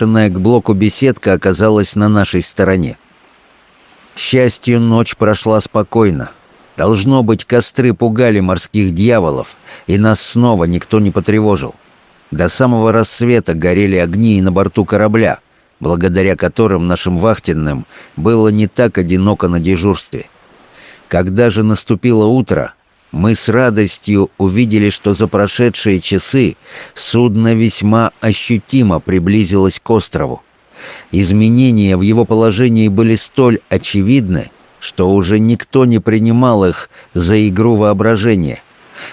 подброшенная к блоку беседка оказалась на нашей стороне. К счастью, ночь прошла спокойно. Должно быть, костры пугали морских дьяволов, и нас снова никто не потревожил. До самого рассвета горели огни и на борту корабля, благодаря которым нашим вахтенным было не так одиноко на дежурстве. Когда же наступило утро, мы с радостью увидели, что за прошедшие часы судно весьма ощутимо приблизилось к острову. Изменения в его положении были столь очевидны, что уже никто не принимал их за игру воображения.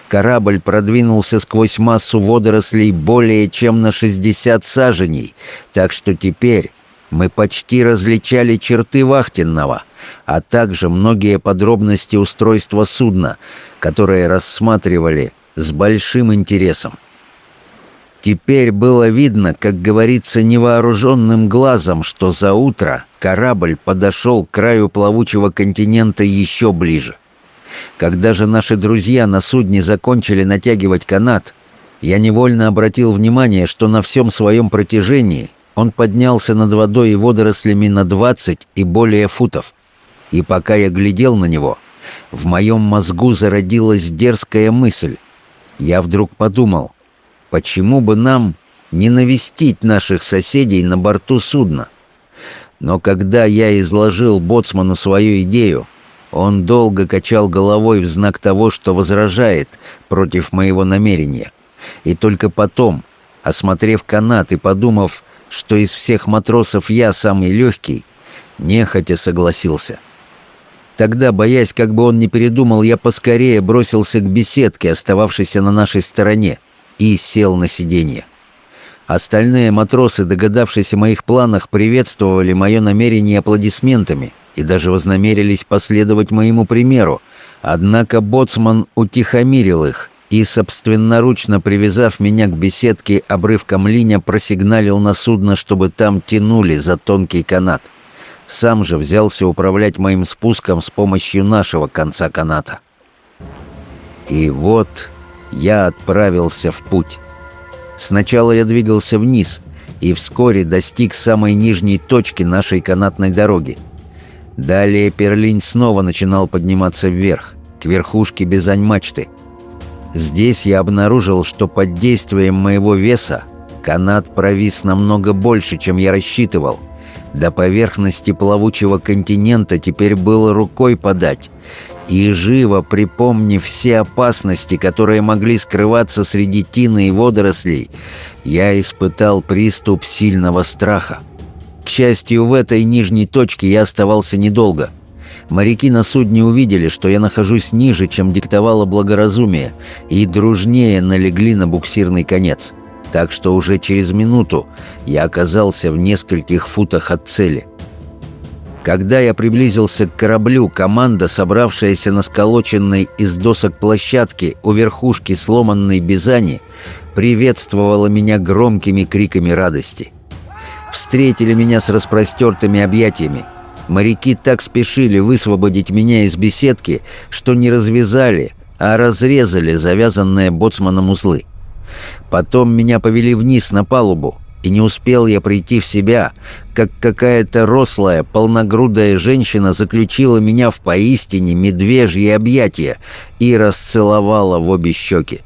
Корабль продвинулся сквозь массу водорослей более чем на 60 саженей, так что теперь мы почти различали черты вахтенного, а также многие подробности устройства судна, которые рассматривали с большим интересом. Теперь было видно, как говорится невооруженным глазом, что за утро корабль подошел к краю плавучего континента еще ближе. Когда же наши друзья на судне закончили натягивать канат, я невольно обратил внимание, что на всем своем протяжении он поднялся над водой и водорослями на 20 и более футов. И пока я глядел на него, в моем мозгу зародилась дерзкая мысль. Я вдруг подумал, почему бы нам не навестить наших соседей на борту судна? Но когда я изложил боцману свою идею, он долго качал головой в знак того, что возражает против моего намерения. И только потом, осмотрев канат и подумав, что из всех матросов я самый легкий, нехотя согласился. Тогда, боясь, как бы он не передумал, я поскорее бросился к беседке, остававшейся на нашей стороне, и сел на сиденье. Остальные матросы, догадавшись о моих планах, приветствовали мое намерение аплодисментами и даже вознамерились последовать моему примеру, однако боцман утихомирил их — и, собственноручно привязав меня к беседке, обрывком линя просигналил на судно, чтобы там тянули за тонкий канат. Сам же взялся управлять моим спуском с помощью нашего конца каната. И вот я отправился в путь. Сначала я двигался вниз и вскоре достиг самой нижней точки нашей канатной дороги. Далее перлинь снова начинал подниматься вверх, к верхушке Бизань-мачты — Здесь я обнаружил, что под действием моего веса канат провис намного больше, чем я рассчитывал. До поверхности плавучего континента теперь было рукой подать. И живо припомнив все опасности, которые могли скрываться среди тины и водорослей, я испытал приступ сильного страха. К счастью, в этой нижней точке я оставался недолго – Моряки на судне увидели, что я нахожусь ниже, чем диктовало благоразумие, и дружнее налегли на буксирный конец. Так что уже через минуту я оказался в нескольких футах от цели. Когда я приблизился к кораблю, команда, собравшаяся на сколоченной из досок площадке у верхушки сломанной Бизани, приветствовала меня громкими криками радости. Встретили меня с распростертыми объятиями – Моряки так спешили высвободить меня из беседки, что не развязали, а разрезали завязанные боцманом узлы. Потом меня повели вниз на палубу, и не успел я прийти в себя, как какая-то рослая, полногрудая женщина заключила меня в поистине медвежье объятие и расцеловала в обе щеки.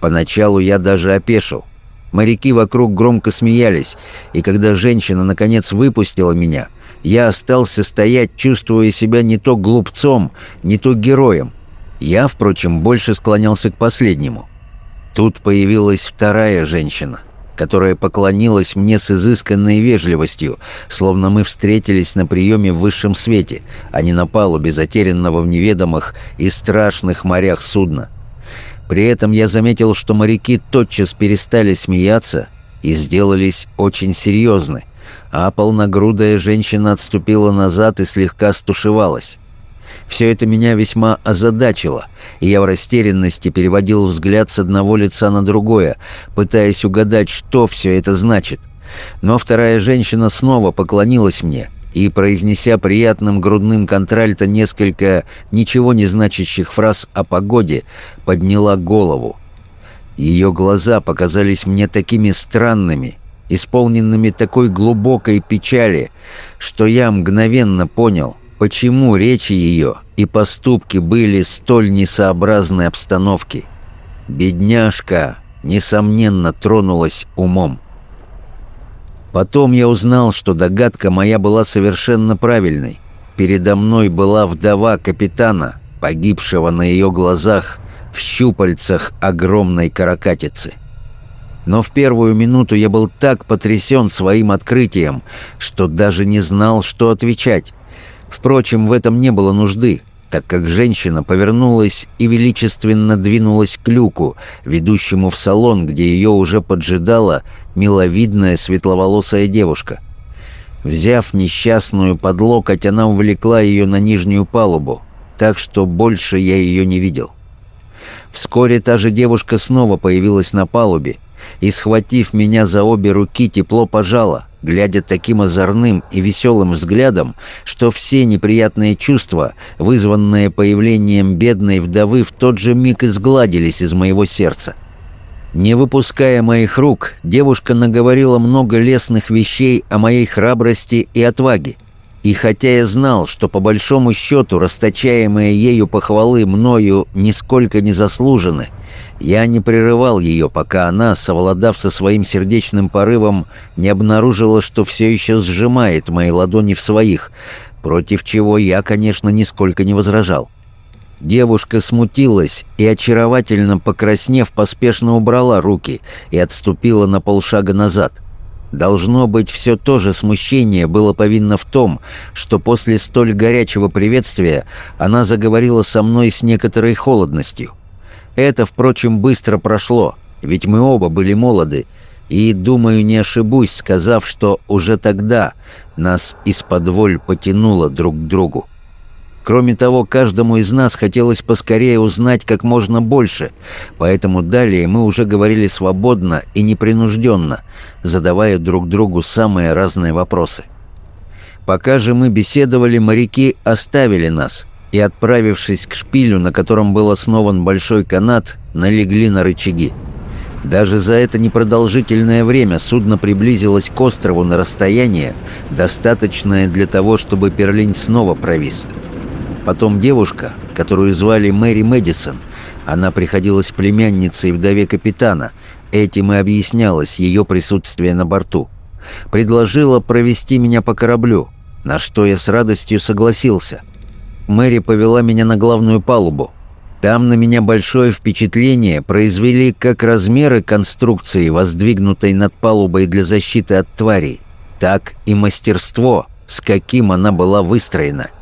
Поначалу я даже опешил. Моряки вокруг громко смеялись, и когда женщина наконец выпустила меня, я остался стоять, чувствуя себя не то глупцом, не то героем. Я, впрочем, больше склонялся к последнему. Тут появилась вторая женщина, которая поклонилась мне с изысканной вежливостью, словно мы встретились на приеме в высшем свете, а не на палубе затерянного в неведомых и страшных морях судна. При этом я заметил, что моряки тотчас перестали смеяться и сделались очень серьезны — а полногрудая женщина отступила назад и слегка стушевалась. Все это меня весьма озадачило, и я в растерянности переводил взгляд с одного лица на другое, пытаясь угадать, что все это значит. Но вторая женщина снова поклонилась мне и, произнеся приятным грудным контральто несколько ничего не значащих фраз о погоде, подняла голову. Ее глаза показались мне такими странными исполненными такой глубокой печали, что я мгновенно понял, почему речи ее и поступки были столь несообразны обстановке. Бедняжка, несомненно, тронулась умом. Потом я узнал, что догадка моя была совершенно правильной. Передо мной была вдова капитана, погибшего на ее глазах в щупальцах огромной каракатицы но в первую минуту я был так потрясен своим открытием, что даже не знал, что отвечать. Впрочем, в этом не было нужды, так как женщина повернулась и величественно двинулась к люку, ведущему в салон, где ее уже поджидала миловидная светловолосая девушка. Взяв несчастную под локоть, она увлекла ее на нижнюю палубу, так что больше я ее не видел. Вскоре та же девушка снова появилась на палубе, и, схватив меня за обе руки, тепло пожала, глядя таким озорным и веселым взглядом, что все неприятные чувства, вызванные появлением бедной вдовы, в тот же миг изгладились из моего сердца. Не выпуская моих рук, девушка наговорила много лестных вещей о моей храбрости и отваге, и хотя я знал, что по большому счету расточаемые ею похвалы мною нисколько не заслужены, я не прерывал ее, пока она, совладав со своим сердечным порывом, не обнаружила, что все еще сжимает мои ладони в своих, против чего я, конечно, нисколько не возражал. Девушка смутилась и, очаровательно покраснев, поспешно убрала руки и отступила на полшага назад — Должно быть, все то же смущение было повинно в том, что после столь горячего приветствия она заговорила со мной с некоторой холодностью. Это, впрочем, быстро прошло, ведь мы оба были молоды, и, думаю, не ошибусь, сказав, что уже тогда нас из-под воль потянуло друг к другу. Кроме того, каждому из нас хотелось поскорее узнать как можно больше, поэтому далее мы уже говорили свободно и непринужденно, задавая друг другу самые разные вопросы. Пока же мы беседовали, моряки оставили нас и, отправившись к шпилю, на котором был основан большой канат, налегли на рычаги. Даже за это непродолжительное время судно приблизилось к острову на расстояние, достаточное для того, чтобы Перлин снова провис. Потом девушка, которую звали Мэри Мэдисон, она приходилась племянницей вдове капитана, этим и объяснялось ее присутствие на борту. Предложила провести меня по кораблю, на что я с радостью согласился. Мэри повела меня на главную палубу. Там на меня большое впечатление произвели как размеры конструкции, воздвигнутой над палубой для защиты от тварей, так и мастерство, с каким она была выстроена –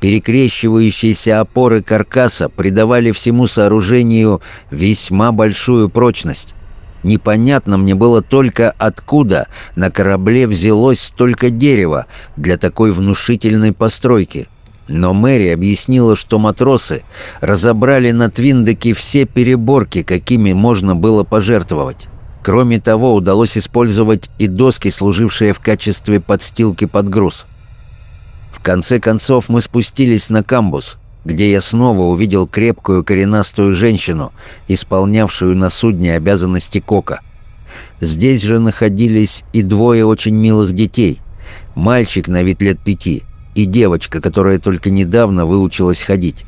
Перекрещивающиеся опоры каркаса придавали всему сооружению весьма большую прочность. Непонятно мне было только, откуда на корабле взялось столько дерева для такой внушительной постройки. Но Мэри объяснила, что матросы разобрали на Твиндеке все переборки, какими можно было пожертвовать. Кроме того, удалось использовать и доски, служившие в качестве подстилки под груз – конце концов мы спустились на камбус, где я снова увидел крепкую коренастую женщину, исполнявшую на судне обязанности кока. Здесь же находились и двое очень милых детей. Мальчик на вид лет пяти и девочка, которая только недавно выучилась ходить.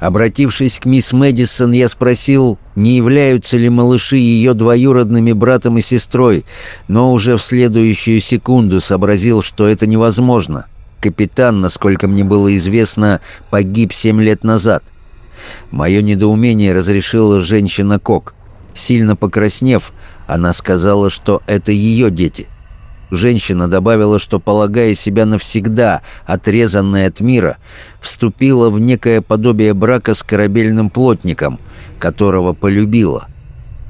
Обратившись к мисс Мэдисон, я спросил, не являются ли малыши ее двоюродными братом и сестрой, но уже в следующую секунду сообразил, что это невозможно — капитан, насколько мне было известно, погиб семь лет назад. Мое недоумение разрешила женщина-кок. Сильно покраснев, она сказала, что это ее дети. Женщина добавила, что, полагая себя навсегда отрезанной от мира, вступила в некое подобие брака с корабельным плотником, которого полюбила –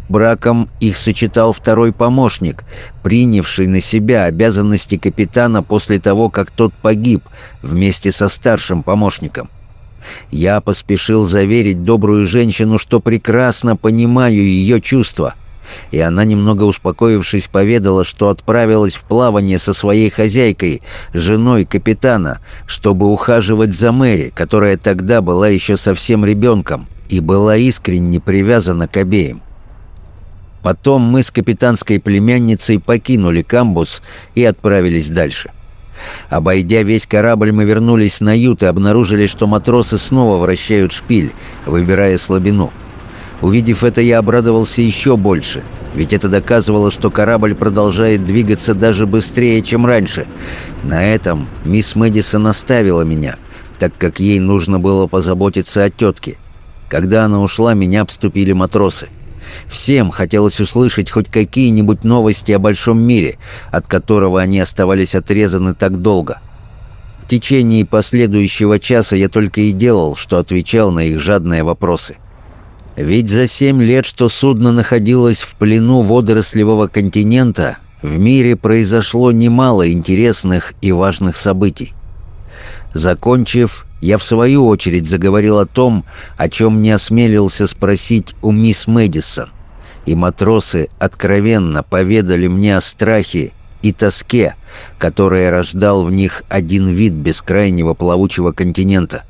Браком их сочетал второй помощник, принявший на себя обязанности капитана после того, как тот погиб вместе со старшим помощником. Я поспешил заверить добрую женщину, что прекрасно понимаю ее чувства. И она, немного успокоившись, поведала, что отправилась в плавание со своей хозяйкой, женой капитана, чтобы ухаживать за Мэри, которая тогда была еще совсем ребенком и была искренне привязана к обеим. Потом мы с капитанской племянницей покинули камбус и отправились дальше. Обойдя весь корабль, мы вернулись на ют и обнаружили, что матросы снова вращают шпиль, выбирая слабину. Увидев это, я обрадовался еще больше, ведь это доказывало, что корабль продолжает двигаться даже быстрее, чем раньше. На этом мисс Мэдисон оставила меня, так как ей нужно было позаботиться о тетке. Когда она ушла, меня обступили матросы. Всем хотелось услышать хоть какие-нибудь новости о большом мире, от которого они оставались отрезаны так долго. В течение последующего часа я только и делал, что отвечал на их жадные вопросы. Ведь за семь лет, что судно находилось в плену водорослевого континента, в мире произошло немало интересных и важных событий. Закончив, я, в свою очередь, заговорил о том, о чем не осмелился спросить у мисс Мэдисон. И матросы откровенно поведали мне о страхе и тоске, которые рождал в них один вид бескрайнего плавучего континента.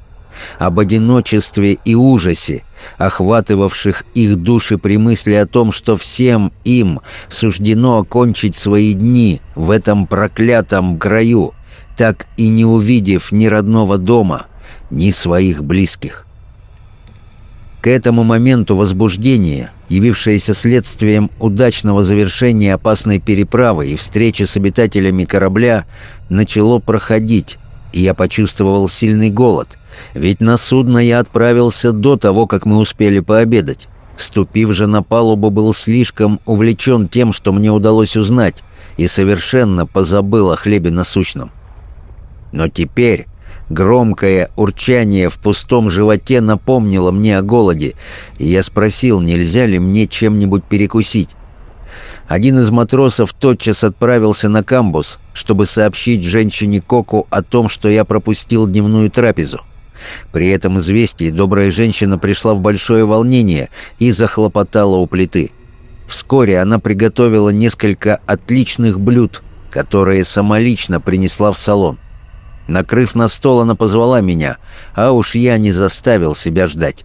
Об одиночестве и ужасе, охватывавших их души при мысли о том, что всем им суждено окончить свои дни в этом проклятом краю, так и не увидев ни родного дома — ни своих близких. К этому моменту возбуждение, явившееся следствием удачного завершения опасной переправы и встречи с обитателями корабля, начало проходить, и я почувствовал сильный голод, ведь на судно я отправился до того, как мы успели пообедать. Ступив же на палубу, был слишком увлечен тем, что мне удалось узнать, и совершенно позабыл о хлебе насущном. Но теперь, Громкое урчание в пустом животе напомнило мне о голоде, и я спросил, нельзя ли мне чем-нибудь перекусить. Один из матросов тотчас отправился на камбус, чтобы сообщить женщине Коку о том, что я пропустил дневную трапезу. При этом известии добрая женщина пришла в большое волнение и захлопотала у плиты. Вскоре она приготовила несколько отличных блюд, которые самолично принесла в салон. Накрыв на стол, она позвала меня, а уж я не заставил себя ждать.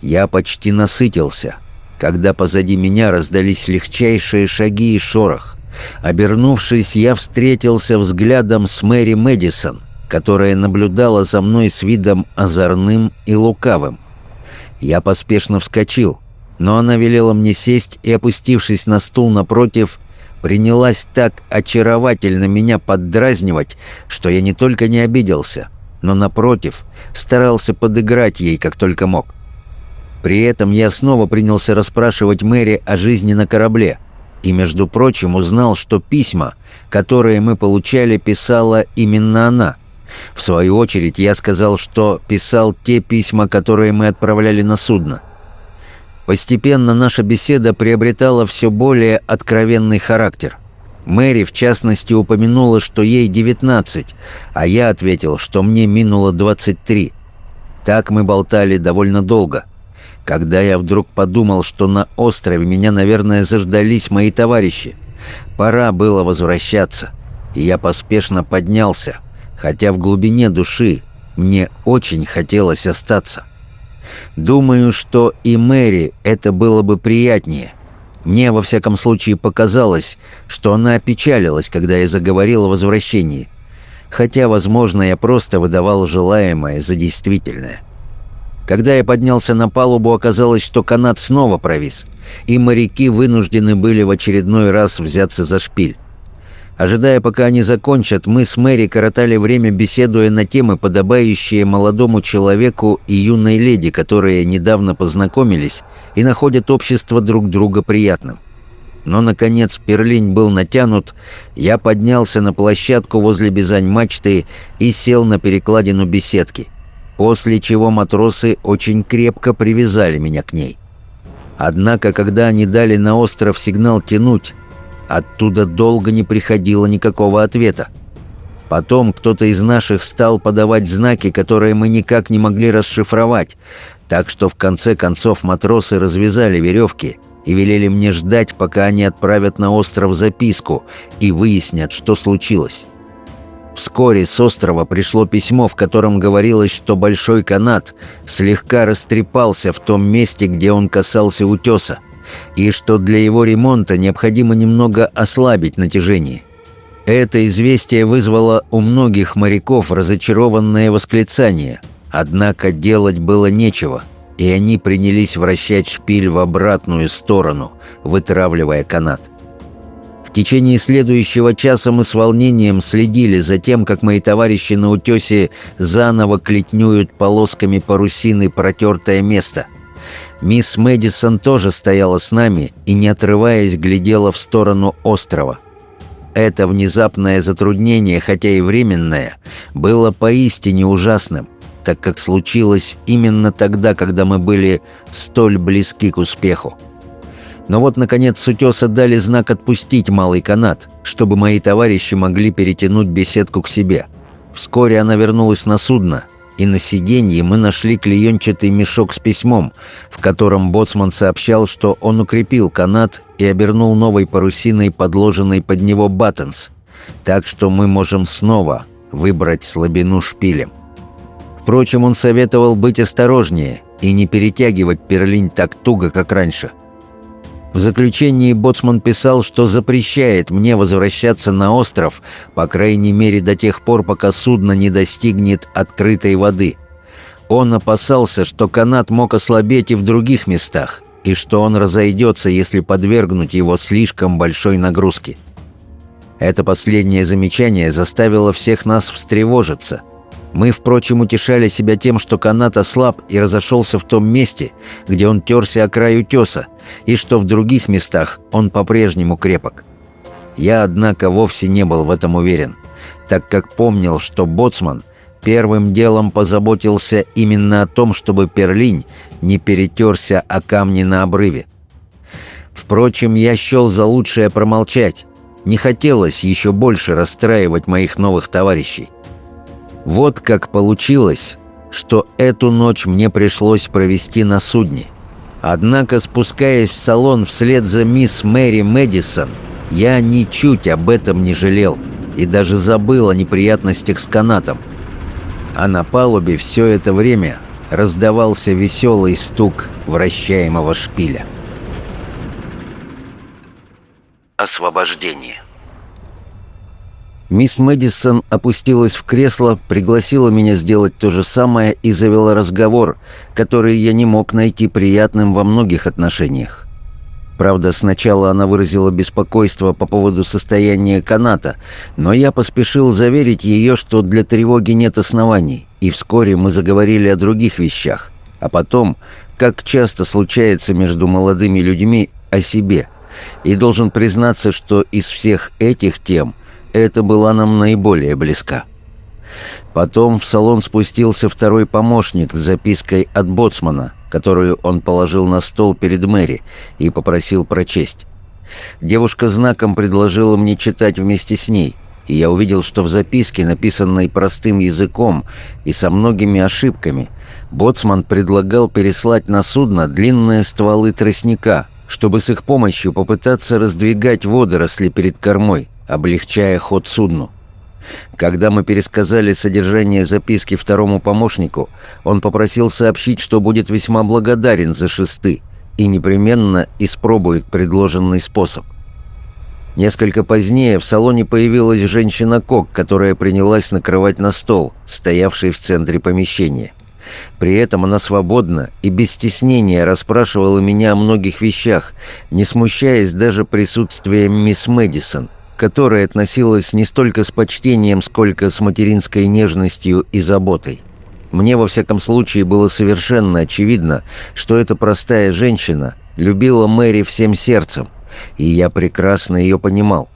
Я почти насытился, когда позади меня раздались легчайшие шаги и шорох. Обернувшись, я встретился взглядом с Мэри Мэдисон, которая наблюдала за мной с видом озорным и лукавым. Я поспешно вскочил, но она велела мне сесть и, опустившись на стул напротив, принялась так очаровательно меня поддразнивать, что я не только не обиделся, но, напротив, старался подыграть ей как только мог. При этом я снова принялся расспрашивать Мэри о жизни на корабле и, между прочим, узнал, что письма, которые мы получали, писала именно она. В свою очередь я сказал, что писал те письма, которые мы отправляли на судно – Постепенно наша беседа приобретала все более откровенный характер. Мэри, в частности, упомянула, что ей 19, а я ответил, что мне минуло 23. Так мы болтали довольно долго. Когда я вдруг подумал, что на острове меня, наверное, заждались мои товарищи. Пора было возвращаться, и я поспешно поднялся, хотя в глубине души мне очень хотелось остаться. Думаю, что и Мэри это было бы приятнее. Мне, во всяком случае, показалось, что она опечалилась, когда я заговорил о возвращении. Хотя, возможно, я просто выдавал желаемое за действительное. Когда я поднялся на палубу, оказалось, что канат снова провис, и моряки вынуждены были в очередной раз взяться за шпиль. Ожидая, пока они закончат, мы с Мэри коротали время, беседуя на темы, подобающие молодому человеку и юной леди, которые недавно познакомились и находят общество друг друга приятным. Но, наконец, перлинь был натянут, я поднялся на площадку возле бизань-мачты и сел на перекладину беседки, после чего матросы очень крепко привязали меня к ней. Однако, когда они дали на остров сигнал тянуть, Оттуда долго не приходило никакого ответа. Потом кто-то из наших стал подавать знаки, которые мы никак не могли расшифровать, так что в конце концов матросы развязали веревки и велели мне ждать, пока они отправят на остров записку и выяснят, что случилось. Вскоре с острова пришло письмо, в котором говорилось, что большой канат слегка растрепался в том месте, где он касался утеса, и что для его ремонта необходимо немного ослабить натяжение. Это известие вызвало у многих моряков разочарованное восклицание, однако делать было нечего, и они принялись вращать шпиль в обратную сторону, вытравливая канат. В течение следующего часа мы с волнением следили за тем, как мои товарищи на утесе заново клетнюют полосками парусины протертое место – Мисс Мэдисон тоже стояла с нами и, не отрываясь, глядела в сторону острова. Это внезапное затруднение, хотя и временное, было поистине ужасным, так как случилось именно тогда, когда мы были столь близки к успеху. Но вот, наконец, с утеса дали знак отпустить малый канат, чтобы мои товарищи могли перетянуть беседку к себе. Вскоре она вернулась на судно – и на сиденье мы нашли клеенчатый мешок с письмом, в котором боцман сообщал, что он укрепил канат и обернул новой парусиной, подложенной под него баттенс, так что мы можем снова выбрать слабину шпилем. Впрочем, он советовал быть осторожнее и не перетягивать перлинь так туго, как раньше – в заключении Боцман писал, что запрещает мне возвращаться на остров, по крайней мере до тех пор, пока судно не достигнет открытой воды. Он опасался, что канат мог ослабеть и в других местах, и что он разойдется, если подвергнуть его слишком большой нагрузке. Это последнее замечание заставило всех нас встревожиться – мы, впрочем, утешали себя тем, что канат ослаб и разошелся в том месте, где он терся о край утеса, и что в других местах он по-прежнему крепок. Я, однако, вовсе не был в этом уверен, так как помнил, что боцман первым делом позаботился именно о том, чтобы перлинь не перетерся о камни на обрыве. Впрочем, я счел за лучшее промолчать. Не хотелось еще больше расстраивать моих новых товарищей. Вот как получилось, что эту ночь мне пришлось провести на судне. Однако, спускаясь в салон вслед за мисс Мэри Мэдисон, я ничуть об этом не жалел и даже забыл о неприятностях с канатом. А на палубе все это время раздавался веселый стук вращаемого шпиля. Освобождение Мисс Мэдисон опустилась в кресло, пригласила меня сделать то же самое и завела разговор, который я не мог найти приятным во многих отношениях. Правда, сначала она выразила беспокойство по поводу состояния каната, но я поспешил заверить ее, что для тревоги нет оснований, и вскоре мы заговорили о других вещах, а потом, как часто случается между молодыми людьми, о себе. И должен признаться, что из всех этих тем – это была нам наиболее близка. Потом в салон спустился второй помощник с запиской от боцмана, которую он положил на стол перед Мэри и попросил прочесть. Девушка знаком предложила мне читать вместе с ней, и я увидел, что в записке, написанной простым языком и со многими ошибками, боцман предлагал переслать на судно длинные стволы тростника – чтобы с их помощью попытаться раздвигать водоросли перед кормой, облегчая ход судну. Когда мы пересказали содержание записки второму помощнику, он попросил сообщить, что будет весьма благодарен за шесты и непременно испробует предложенный способ. Несколько позднее в салоне появилась женщина-кок, которая принялась накрывать на стол, стоявший в центре помещения. При этом она свободно и без стеснения расспрашивала меня о многих вещах, не смущаясь даже присутствием мисс Мэдисон, которая относилась не столько с почтением, сколько с материнской нежностью и заботой. Мне, во всяком случае, было совершенно очевидно, что эта простая женщина любила Мэри всем сердцем, и я прекрасно ее понимал.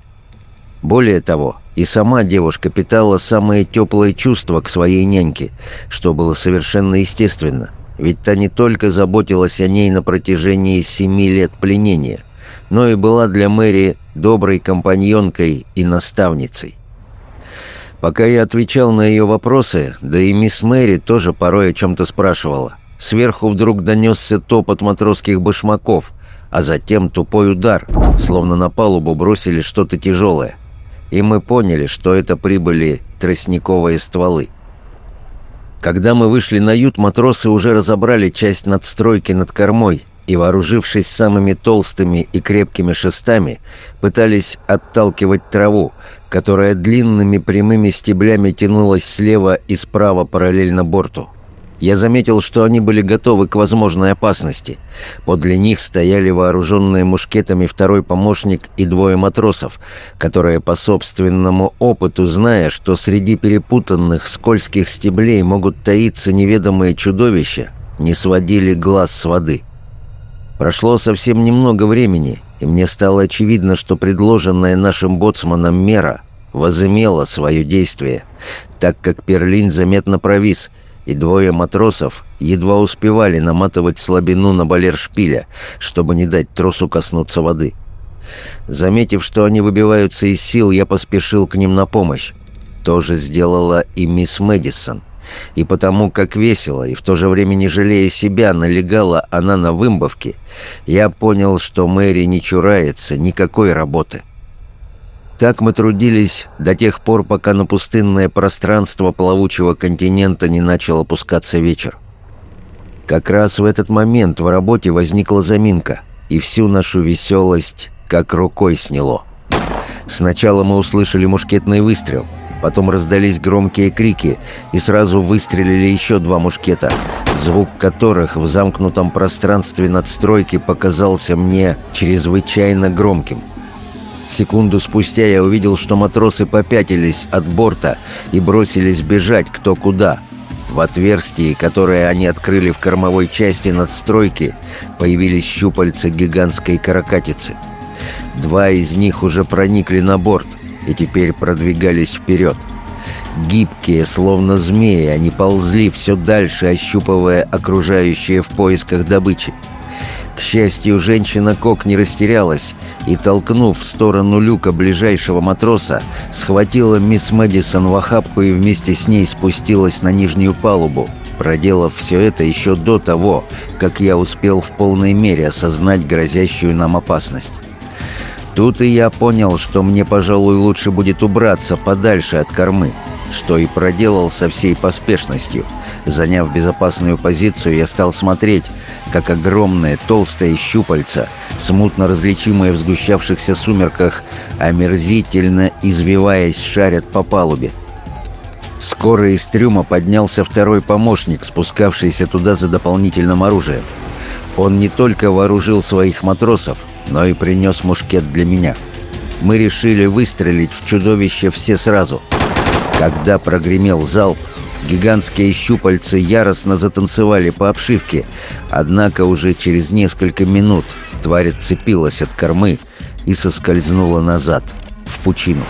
Более того, и сама девушка питала самые теплые чувства к своей няньке, что было совершенно естественно, ведь та не только заботилась о ней на протяжении семи лет пленения, но и была для Мэри доброй компаньонкой и наставницей. Пока я отвечал на ее вопросы, да и мисс Мэри тоже порой о чем-то спрашивала, сверху вдруг донесся топот матросских башмаков, а затем тупой удар, словно на палубу бросили что-то тяжелое и мы поняли, что это прибыли тростниковые стволы. Когда мы вышли на ют, матросы уже разобрали часть надстройки над кормой и, вооружившись самыми толстыми и крепкими шестами, пытались отталкивать траву, которая длинными прямыми стеблями тянулась слева и справа параллельно борту. Я заметил, что они были готовы к возможной опасности. Подле них стояли вооруженные мушкетами второй помощник и двое матросов, которые по собственному опыту, зная, что среди перепутанных скользких стеблей могут таиться неведомые чудовища, не сводили глаз с воды. Прошло совсем немного времени, и мне стало очевидно, что предложенная нашим боцманом мера возымела свое действие, так как Перлин заметно провис – и двое матросов едва успевали наматывать слабину на балер шпиля, чтобы не дать тросу коснуться воды. Заметив, что они выбиваются из сил, я поспешил к ним на помощь. То же сделала и мисс Мэдисон. И потому, как весело и в то же время не жалея себя, налегала она на вымбовки, я понял, что Мэри не чурается никакой работы. Так мы трудились до тех пор, пока на пустынное пространство плавучего континента не начал опускаться вечер. Как раз в этот момент в работе возникла заминка, и всю нашу веселость как рукой сняло. Сначала мы услышали мушкетный выстрел, потом раздались громкие крики, и сразу выстрелили еще два мушкета, звук которых в замкнутом пространстве надстройки показался мне чрезвычайно громким. Секунду спустя я увидел, что матросы попятились от борта и бросились бежать кто куда. В отверстии, которое они открыли в кормовой части надстройки, появились щупальца гигантской каракатицы. Два из них уже проникли на борт и теперь продвигались вперед. Гибкие, словно змеи, они ползли все дальше, ощупывая окружающее в поисках добычи. К счастью, женщина-кок не растерялась и, толкнув в сторону люка ближайшего матроса, схватила мисс Мэдисон в охапку и вместе с ней спустилась на нижнюю палубу, проделав все это еще до того, как я успел в полной мере осознать грозящую нам опасность. Тут и я понял, что мне, пожалуй, лучше будет убраться подальше от кормы – что и проделал со всей поспешностью. Заняв безопасную позицию, я стал смотреть, как огромные, толстые щупальца, смутно различимые в сгущавшихся сумерках, омерзительно извиваясь, шарят по палубе. Скоро из трюма поднялся второй помощник, спускавшийся туда за дополнительным оружием. Он не только вооружил своих матросов, но и принес мушкет для меня. Мы решили выстрелить в чудовище все сразу — когда прогремел залп, гигантские щупальцы яростно затанцевали по обшивке, однако уже через несколько минут тварь отцепилась от кормы и соскользнула назад, в пучину.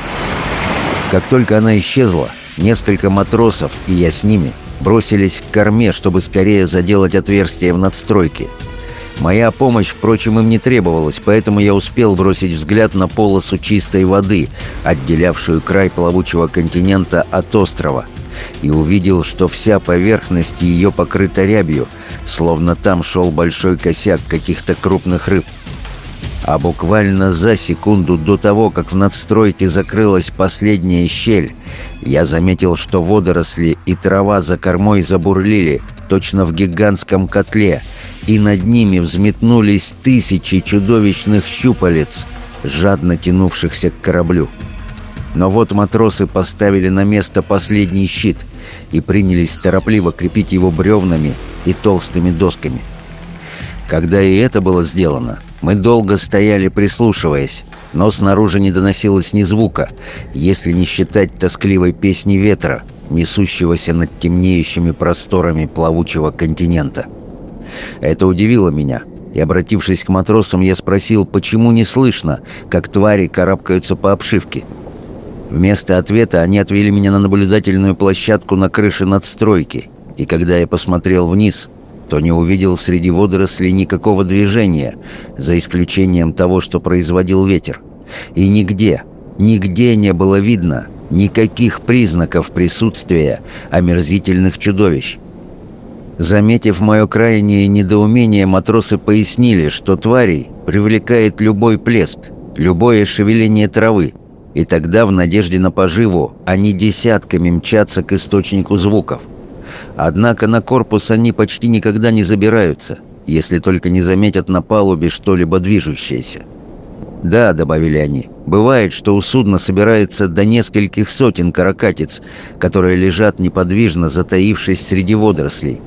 Как только она исчезла, несколько матросов, и я с ними, бросились к корме, чтобы скорее заделать отверстие в надстройке – Моя помощь, впрочем, им не требовалась, поэтому я успел бросить взгляд на полосу чистой воды, отделявшую край плавучего континента от острова, и увидел, что вся поверхность ее покрыта рябью, словно там шел большой косяк каких-то крупных рыб. А буквально за секунду до того, как в надстройке закрылась последняя щель, я заметил, что водоросли и трава за кормой забурлили, точно в гигантском котле, и над ними взметнулись тысячи чудовищных щупалец, жадно тянувшихся к кораблю. Но вот матросы поставили на место последний щит и принялись торопливо крепить его бревнами и толстыми досками. Когда и это было сделано, мы долго стояли прислушиваясь, но снаружи не доносилось ни звука, если не считать тоскливой песни ветра, несущегося над темнеющими просторами плавучего континента. — это удивило меня. И, обратившись к матросам, я спросил, почему не слышно, как твари карабкаются по обшивке. Вместо ответа они отвели меня на наблюдательную площадку на крыше надстройки, и когда я посмотрел вниз, то не увидел среди водорослей никакого движения, за исключением того, что производил ветер. И нигде, нигде не было видно никаких признаков присутствия омерзительных чудовищ – Заметив мое крайнее недоумение, матросы пояснили, что тварей привлекает любой плеск, любое шевеление травы, и тогда в надежде на поживу они десятками мчатся к источнику звуков. Однако на корпус они почти никогда не забираются, если только не заметят на палубе что-либо движущееся. «Да», — добавили они, — «бывает, что у судна собирается до нескольких сотен каракатиц, которые лежат неподвижно, затаившись среди водорослей.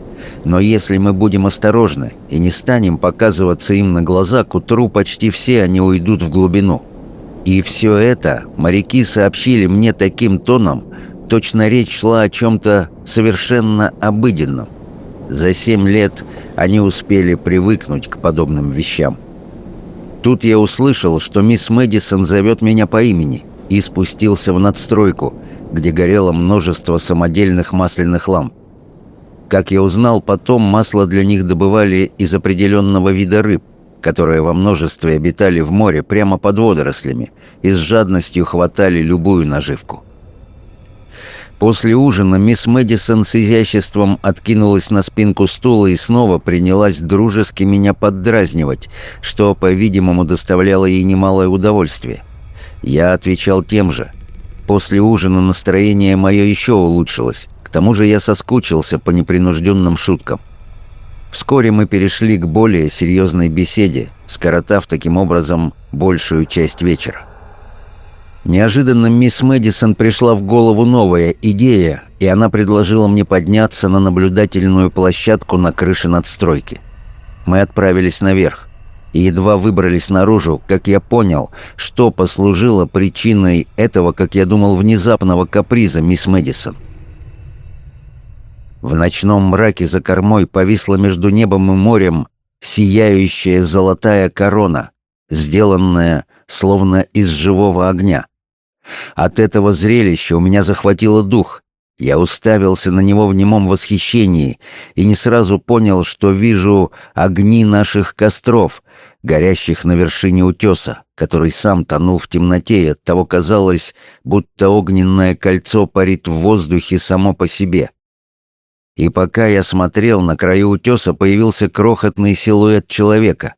Но если мы будем осторожны и не станем показываться им на глаза, к утру почти все они уйдут в глубину. И все это моряки сообщили мне таким тоном, точно речь шла о чем-то совершенно обыденном. За семь лет они успели привыкнуть к подобным вещам. Тут я услышал, что мисс Мэдисон зовет меня по имени, и спустился в надстройку, где горело множество самодельных масляных ламп. Как я узнал, потом масло для них добывали из определенного вида рыб, которые во множестве обитали в море прямо под водорослями и с жадностью хватали любую наживку. После ужина мисс Мэдисон с изяществом откинулась на спинку стула и снова принялась дружески меня поддразнивать, что, по-видимому, доставляло ей немалое удовольствие. Я отвечал тем же. После ужина настроение мое еще улучшилось, тому же я соскучился по непринужденным шуткам. Вскоре мы перешли к более серьезной беседе, скоротав таким образом большую часть вечера. Неожиданно мисс Мэдисон пришла в голову новая идея, и она предложила мне подняться на наблюдательную площадку на крыше надстройки. Мы отправились наверх и едва выбрались наружу, как я понял, что послужило причиной этого, как я думал, внезапного каприза мисс Мэдисон – в ночном мраке за кормой повисла между небом и морем сияющая золотая корона, сделанная словно из живого огня. От этого зрелища у меня захватило дух. Я уставился на него в немом восхищении и не сразу понял, что вижу огни наших костров, горящих на вершине утеса, который сам тонул в темноте, и оттого казалось, будто огненное кольцо парит в воздухе само по себе. И пока я смотрел, на краю утеса появился крохотный силуэт человека.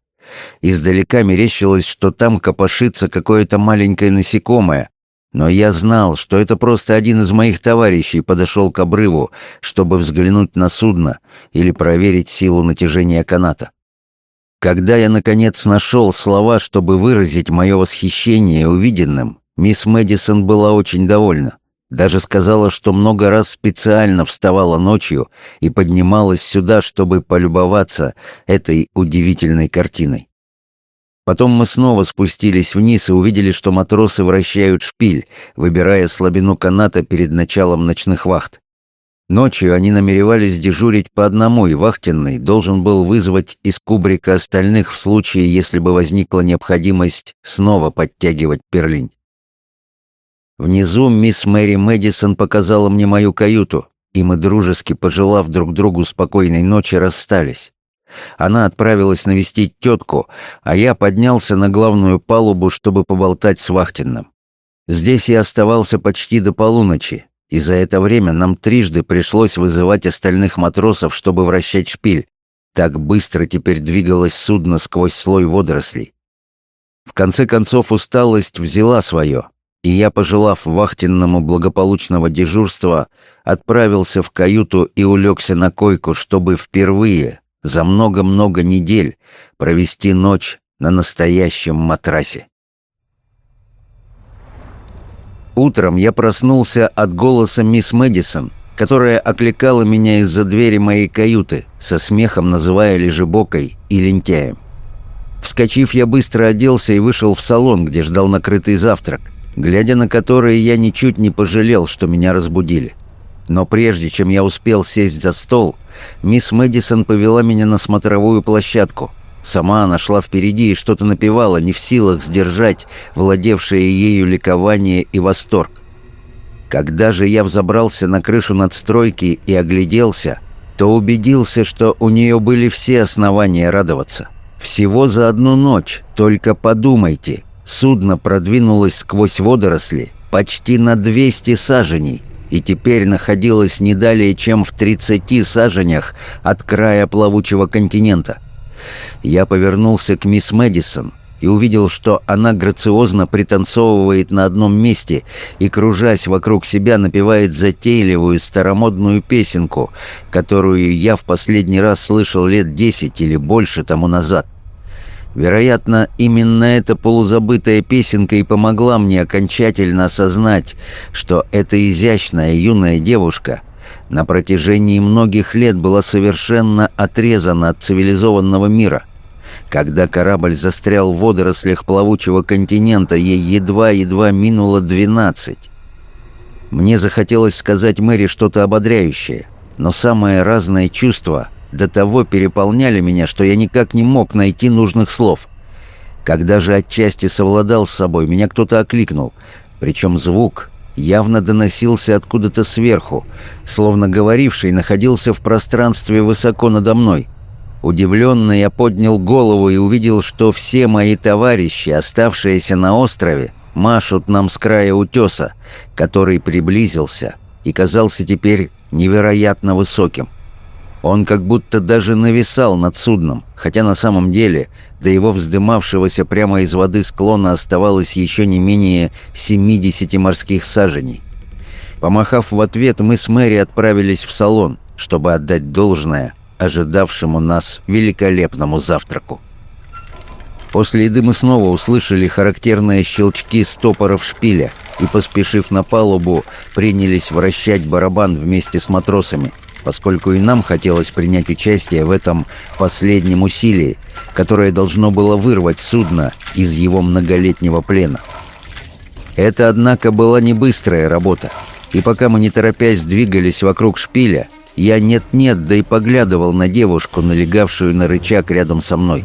Издалека мерещилось, что там копошится какое-то маленькое насекомое, но я знал, что это просто один из моих товарищей подошел к обрыву, чтобы взглянуть на судно или проверить силу натяжения каната. Когда я, наконец, нашел слова, чтобы выразить мое восхищение увиденным, мисс Мэдисон была очень довольна. Даже сказала, что много раз специально вставала ночью и поднималась сюда, чтобы полюбоваться этой удивительной картиной. Потом мы снова спустились вниз и увидели, что матросы вращают шпиль, выбирая слабину каната перед началом ночных вахт. Ночью они намеревались дежурить по одному, и вахтенный должен был вызвать из кубрика остальных в случае, если бы возникла необходимость снова подтягивать перлинь. Внизу мисс Мэри Мэдисон показала мне мою каюту, и мы, дружески пожелав друг другу спокойной ночи, расстались. Она отправилась навестить тетку, а я поднялся на главную палубу, чтобы поболтать с вахтенным. Здесь я оставался почти до полуночи, и за это время нам трижды пришлось вызывать остальных матросов, чтобы вращать шпиль. Так быстро теперь двигалось судно сквозь слой водорослей. В конце концов усталость взяла свое — и я, пожелав вахтенному благополучного дежурства, отправился в каюту и улегся на койку, чтобы впервые за много-много недель провести ночь на настоящем матрасе. Утром я проснулся от голоса мисс Мэдисон, которая окликала меня из-за двери моей каюты, со смехом называя лежебокой и лентяем. Вскочив, я быстро оделся и вышел в салон, где ждал накрытый завтрак глядя на которые я ничуть не пожалел, что меня разбудили. Но прежде чем я успел сесть за стол, мисс Мэдисон повела меня на смотровую площадку. Сама она шла впереди и что-то напевала, не в силах сдержать владевшее ею ликование и восторг. Когда же я взобрался на крышу надстройки и огляделся, то убедился, что у нее были все основания радоваться. Всего за одну ночь, только подумайте, судно продвинулось сквозь водоросли почти на 200 саженей и теперь находилось не далее, чем в 30 саженях от края плавучего континента. Я повернулся к мисс Мэдисон и увидел, что она грациозно пританцовывает на одном месте и, кружась вокруг себя, напевает затейливую старомодную песенку, которую я в последний раз слышал лет десять или больше тому назад. Вероятно, именно эта полузабытая песенка и помогла мне окончательно осознать, что эта изящная юная девушка на протяжении многих лет была совершенно отрезана от цивилизованного мира. Когда корабль застрял в водорослях плавучего континента, ей едва-едва минуло 12. Мне захотелось сказать Мэри что-то ободряющее, но самое разное чувство. – до того переполняли меня, что я никак не мог найти нужных слов. Когда же отчасти совладал с собой, меня кто-то окликнул. Причем звук явно доносился откуда-то сверху, словно говоривший находился в пространстве высоко надо мной. Удивленно я поднял голову и увидел, что все мои товарищи, оставшиеся на острове, машут нам с края утеса, который приблизился и казался теперь невероятно высоким. Он как будто даже нависал над судном, хотя на самом деле до его вздымавшегося прямо из воды склона оставалось еще не менее 70 морских саженей. Помахав в ответ, мы с Мэри отправились в салон, чтобы отдать должное ожидавшему нас великолепному завтраку. После еды мы снова услышали характерные щелчки стопоров шпиля и, поспешив на палубу, принялись вращать барабан вместе с матросами – поскольку и нам хотелось принять участие в этом последнем усилии, которое должно было вырвать судно из его многолетнего плена. Это, однако, была не быстрая работа, и пока мы не торопясь двигались вокруг шпиля, я нет-нет, да и поглядывал на девушку, налегавшую на рычаг рядом со мной.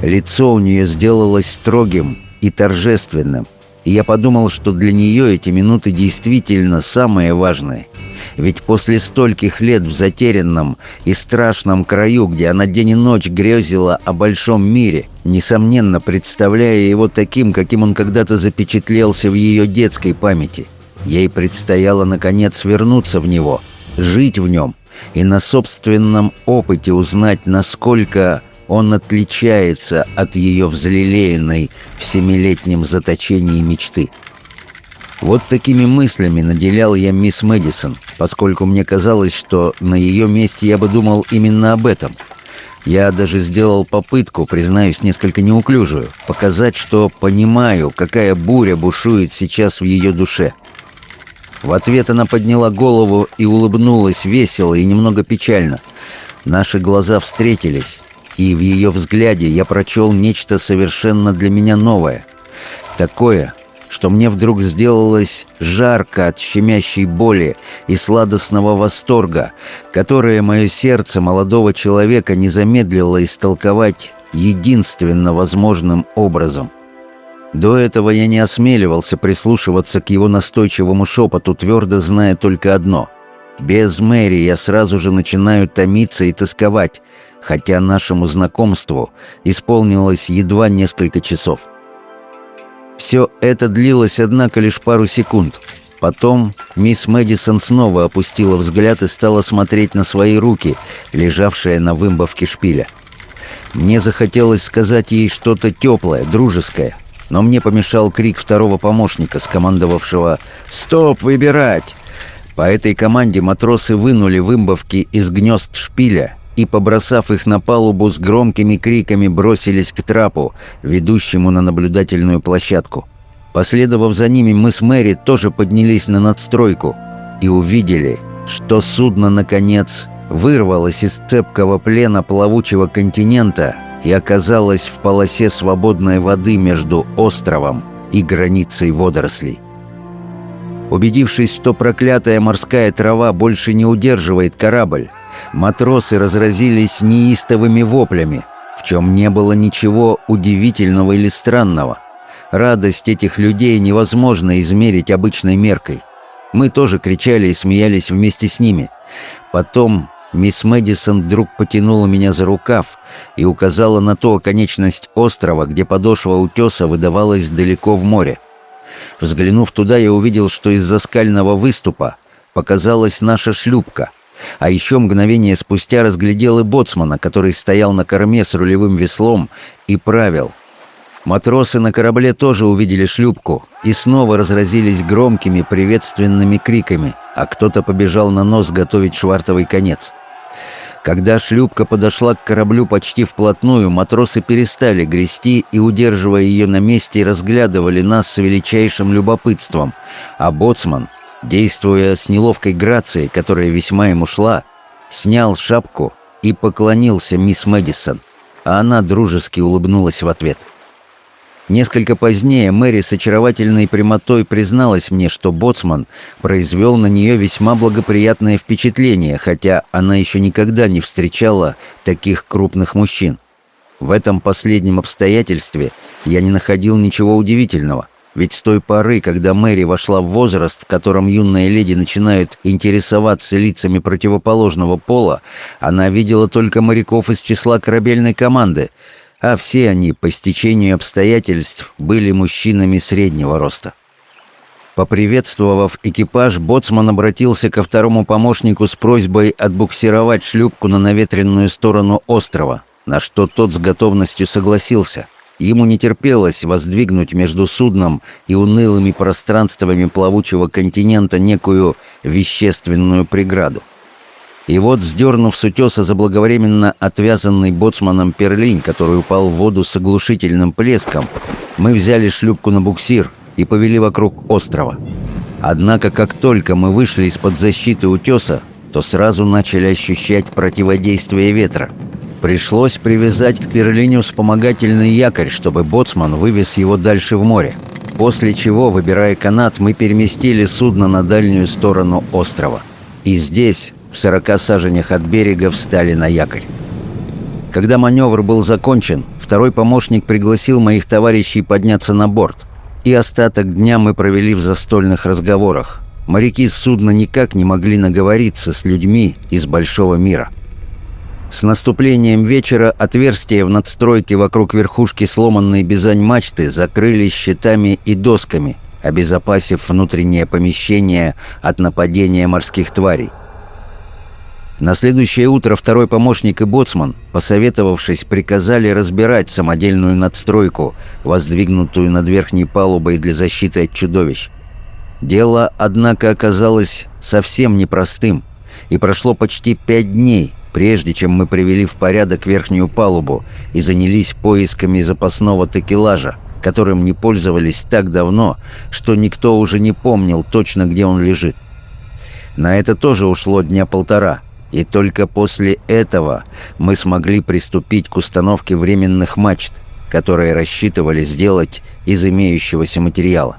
Лицо у нее сделалось строгим и торжественным, и я подумал, что для нее эти минуты действительно самые важные — ведь после стольких лет в затерянном и страшном краю, где она день и ночь грезила о большом мире, несомненно представляя его таким, каким он когда-то запечатлелся в ее детской памяти, ей предстояло, наконец, вернуться в него, жить в нем и на собственном опыте узнать, насколько он отличается от ее взлелеянной в семилетнем заточении мечты – вот такими мыслями наделял я мисс Мэдисон, поскольку мне казалось, что на ее месте я бы думал именно об этом. Я даже сделал попытку, признаюсь, несколько неуклюжую, показать, что понимаю, какая буря бушует сейчас в ее душе. В ответ она подняла голову и улыбнулась весело и немного печально. Наши глаза встретились, и в ее взгляде я прочел нечто совершенно для меня новое. Такое, что мне вдруг сделалось жарко от щемящей боли и сладостного восторга, которое мое сердце молодого человека не замедлило истолковать единственно возможным образом. До этого я не осмеливался прислушиваться к его настойчивому шепоту, твердо зная только одно — без Мэри я сразу же начинаю томиться и тосковать, хотя нашему знакомству исполнилось едва несколько часов. Все это длилось, однако, лишь пару секунд. Потом мисс Мэдисон снова опустила взгляд и стала смотреть на свои руки, лежавшие на вымбовке шпиля. Мне захотелось сказать ей что-то теплое, дружеское, но мне помешал крик второго помощника, скомандовавшего «Стоп, выбирать!». По этой команде матросы вынули вымбовки из гнезд шпиля и, побросав их на палубу, с громкими криками бросились к трапу, ведущему на наблюдательную площадку. Последовав за ними, мы с Мэри тоже поднялись на надстройку и увидели, что судно, наконец, вырвалось из цепкого плена плавучего континента и оказалось в полосе свободной воды между островом и границей водорослей. Убедившись, что проклятая морская трава больше не удерживает корабль, матросы разразились неистовыми воплями, в чем не было ничего удивительного или странного. Радость этих людей невозможно измерить обычной меркой. Мы тоже кричали и смеялись вместе с ними. Потом мисс Мэдисон вдруг потянула меня за рукав и указала на ту оконечность острова, где подошва утеса выдавалась далеко в море. Взглянув туда, я увидел, что из-за скального выступа показалась наша шлюпка — а еще мгновение спустя разглядел и боцмана, который стоял на корме с рулевым веслом и правил. Матросы на корабле тоже увидели шлюпку и снова разразились громкими приветственными криками, а кто-то побежал на нос готовить швартовый конец. Когда шлюпка подошла к кораблю почти вплотную, матросы перестали грести и, удерживая ее на месте, разглядывали нас с величайшим любопытством, а боцман — Действуя с неловкой грацией, которая весьма ему шла, снял шапку и поклонился мисс Мэдисон, а она дружески улыбнулась в ответ. Несколько позднее Мэри с очаровательной прямотой призналась мне, что Боцман произвел на нее весьма благоприятное впечатление, хотя она еще никогда не встречала таких крупных мужчин. В этом последнем обстоятельстве я не находил ничего удивительного. Ведь с той поры, когда Мэри вошла в возраст, в котором юная леди начинает интересоваться лицами противоположного пола, она видела только моряков из числа корабельной команды, а все они, по стечению обстоятельств, были мужчинами среднего роста. Поприветствовав экипаж, боцман обратился ко второму помощнику с просьбой отбуксировать шлюпку на наветренную сторону острова, на что тот с готовностью согласился – Ему не терпелось воздвигнуть между судном и унылыми пространствами плавучего континента некую вещественную преграду. И вот, сдернув с утеса заблаговременно отвязанный боцманом перлинь, который упал в воду с оглушительным плеском, мы взяли шлюпку на буксир и повели вокруг острова. Однако, как только мы вышли из-под защиты утеса, то сразу начали ощущать противодействие ветра — Пришлось привязать к перлиню вспомогательный якорь, чтобы боцман вывез его дальше в море. После чего, выбирая канат, мы переместили судно на дальнюю сторону острова. И здесь, в сорока саженях от берега, встали на якорь. Когда маневр был закончен, второй помощник пригласил моих товарищей подняться на борт. И остаток дня мы провели в застольных разговорах. Моряки с судна никак не могли наговориться с людьми из большого мира – с наступлением вечера отверстия в надстройке вокруг верхушки сломанной бизань-мачты закрыли щитами и досками, обезопасив внутреннее помещение от нападения морских тварей. На следующее утро второй помощник и боцман, посоветовавшись, приказали разбирать самодельную надстройку, воздвигнутую над верхней палубой для защиты от чудовищ. Дело, однако, оказалось совсем непростым, и прошло почти пять дней – прежде чем мы привели в порядок верхнюю палубу и занялись поисками запасного текелажа, которым не пользовались так давно, что никто уже не помнил точно, где он лежит. На это тоже ушло дня полтора, и только после этого мы смогли приступить к установке временных мачт, которые рассчитывали сделать из имеющегося материала.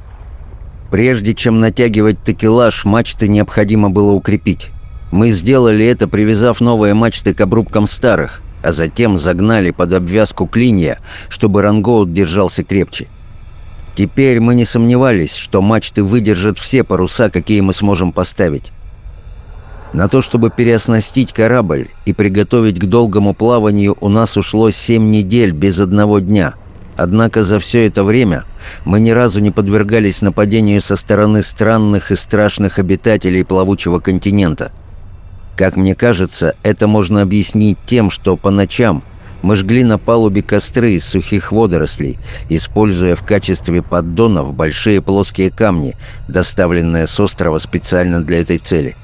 Прежде чем натягивать текелаж, мачты необходимо было укрепить. Мы сделали это, привязав новые мачты к обрубкам старых, а затем загнали под обвязку клинья, чтобы рангоут держался крепче. Теперь мы не сомневались, что мачты выдержат все паруса, какие мы сможем поставить. На то, чтобы переоснастить корабль и приготовить к долгому плаванию, у нас ушло 7 недель без одного дня. Однако за все это время мы ни разу не подвергались нападению со стороны странных и страшных обитателей плавучего континента – как мне кажется, это можно объяснить тем, что по ночам мы жгли на палубе костры из сухих водорослей, используя в качестве поддонов большие плоские камни, доставленные с острова специально для этой цели.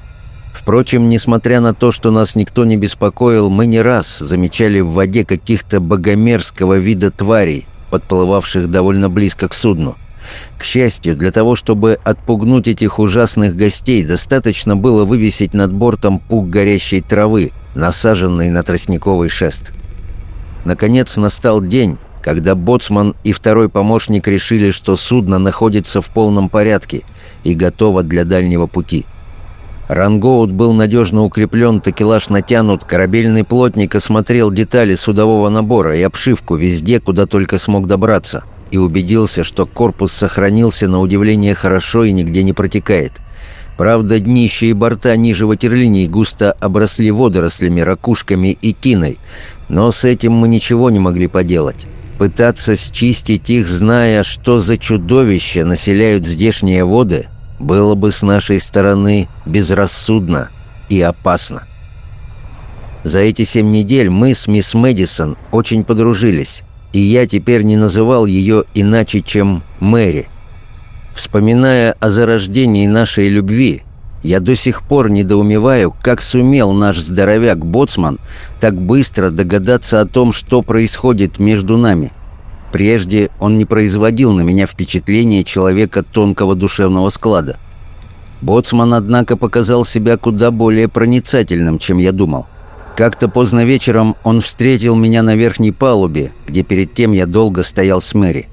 Впрочем, несмотря на то, что нас никто не беспокоил, мы не раз замечали в воде каких-то богомерзкого вида тварей, подплывавших довольно близко к судну – к счастью, для того, чтобы отпугнуть этих ужасных гостей, достаточно было вывесить над бортом пук горящей травы, насаженный на тростниковый шест. Наконец настал день, когда боцман и второй помощник решили, что судно находится в полном порядке и готово для дальнего пути. Рангоут был надежно укреплен, такелаж натянут, корабельный плотник осмотрел детали судового набора и обшивку везде, куда только смог добраться – и убедился, что корпус сохранился на удивление хорошо и нигде не протекает. Правда, днище и борта ниже ватерлинии густо обросли водорослями, ракушками и тиной, но с этим мы ничего не могли поделать. Пытаться счистить их, зная, что за чудовища населяют здешние воды, было бы с нашей стороны безрассудно и опасно. За эти семь недель мы с мисс Мэдисон очень подружились и я теперь не называл ее иначе, чем Мэри. Вспоминая о зарождении нашей любви, я до сих пор недоумеваю, как сумел наш здоровяк Боцман так быстро догадаться о том, что происходит между нами. Прежде он не производил на меня впечатление человека тонкого душевного склада. Боцман, однако, показал себя куда более проницательным, чем я думал – как-то поздно вечером он встретил меня на верхней палубе, где перед тем я долго стоял с Мэри.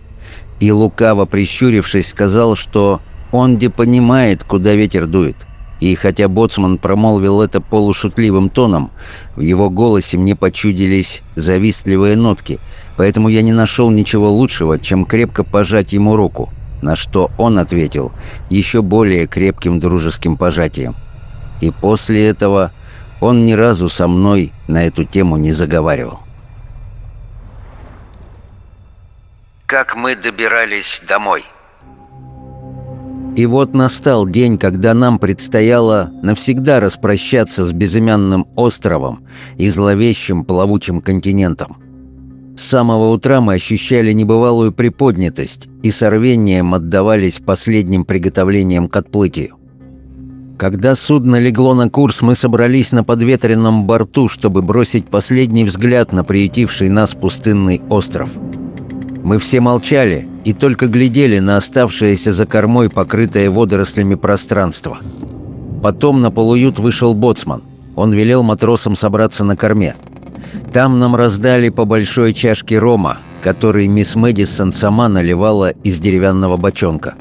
И лукаво прищурившись, сказал, что он не понимает, куда ветер дует. И хотя Боцман промолвил это полушутливым тоном, в его голосе мне почудились завистливые нотки, поэтому я не нашел ничего лучшего, чем крепко пожать ему руку, на что он ответил еще более крепким дружеским пожатием. И после этого он ни разу со мной на эту тему не заговаривал. Как мы добирались домой? И вот настал день, когда нам предстояло навсегда распрощаться с безымянным островом и зловещим плавучим континентом. С самого утра мы ощущали небывалую приподнятость и сорвением отдавались последним приготовлениям к отплытию. Когда судно легло на курс, мы собрались на подветренном борту, чтобы бросить последний взгляд на приютивший нас пустынный остров. Мы все молчали и только глядели на оставшееся за кормой покрытое водорослями пространство. Потом на полуют вышел боцман. Он велел матросам собраться на корме. Там нам раздали по большой чашке рома, который мисс Мэдисон сама наливала из деревянного бочонка.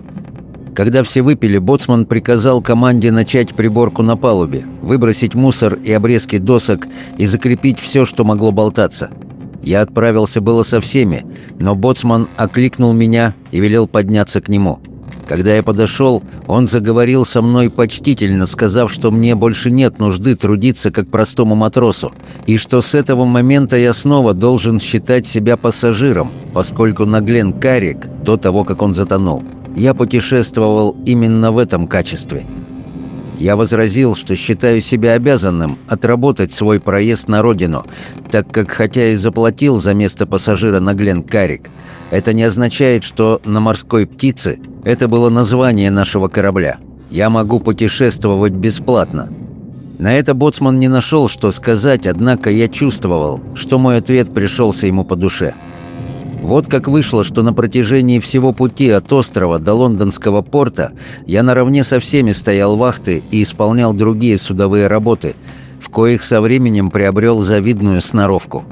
Когда все выпили, боцман приказал команде начать приборку на палубе, выбросить мусор и обрезки досок и закрепить все, что могло болтаться. Я отправился было со всеми, но боцман окликнул меня и велел подняться к нему. Когда я подошел, он заговорил со мной почтительно, сказав, что мне больше нет нужды трудиться как простому матросу, и что с этого момента я снова должен считать себя пассажиром, поскольку на Глен Карик до того, как он затонул я путешествовал именно в этом качестве. Я возразил, что считаю себя обязанным отработать свой проезд на родину, так как хотя и заплатил за место пассажира на Глен Гленкарик, это не означает, что на морской птице это было название нашего корабля. Я могу путешествовать бесплатно. На это Боцман не нашел, что сказать, однако я чувствовал, что мой ответ пришелся ему по душе – вот как вышло, что на протяжении всего пути от острова до лондонского порта я наравне со всеми стоял вахты и исполнял другие судовые работы, в коих со временем приобрел завидную сноровку.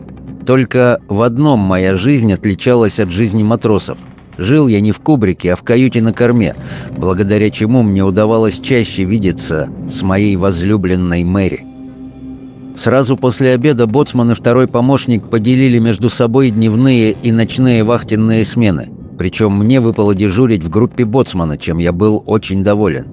Только в одном моя жизнь отличалась от жизни матросов. Жил я не в кубрике, а в каюте на корме, благодаря чему мне удавалось чаще видеться с моей возлюбленной Мэри. Сразу после обеда боцман и второй помощник поделили между собой дневные и ночные вахтенные смены. Причем мне выпало дежурить в группе боцмана, чем я был очень доволен.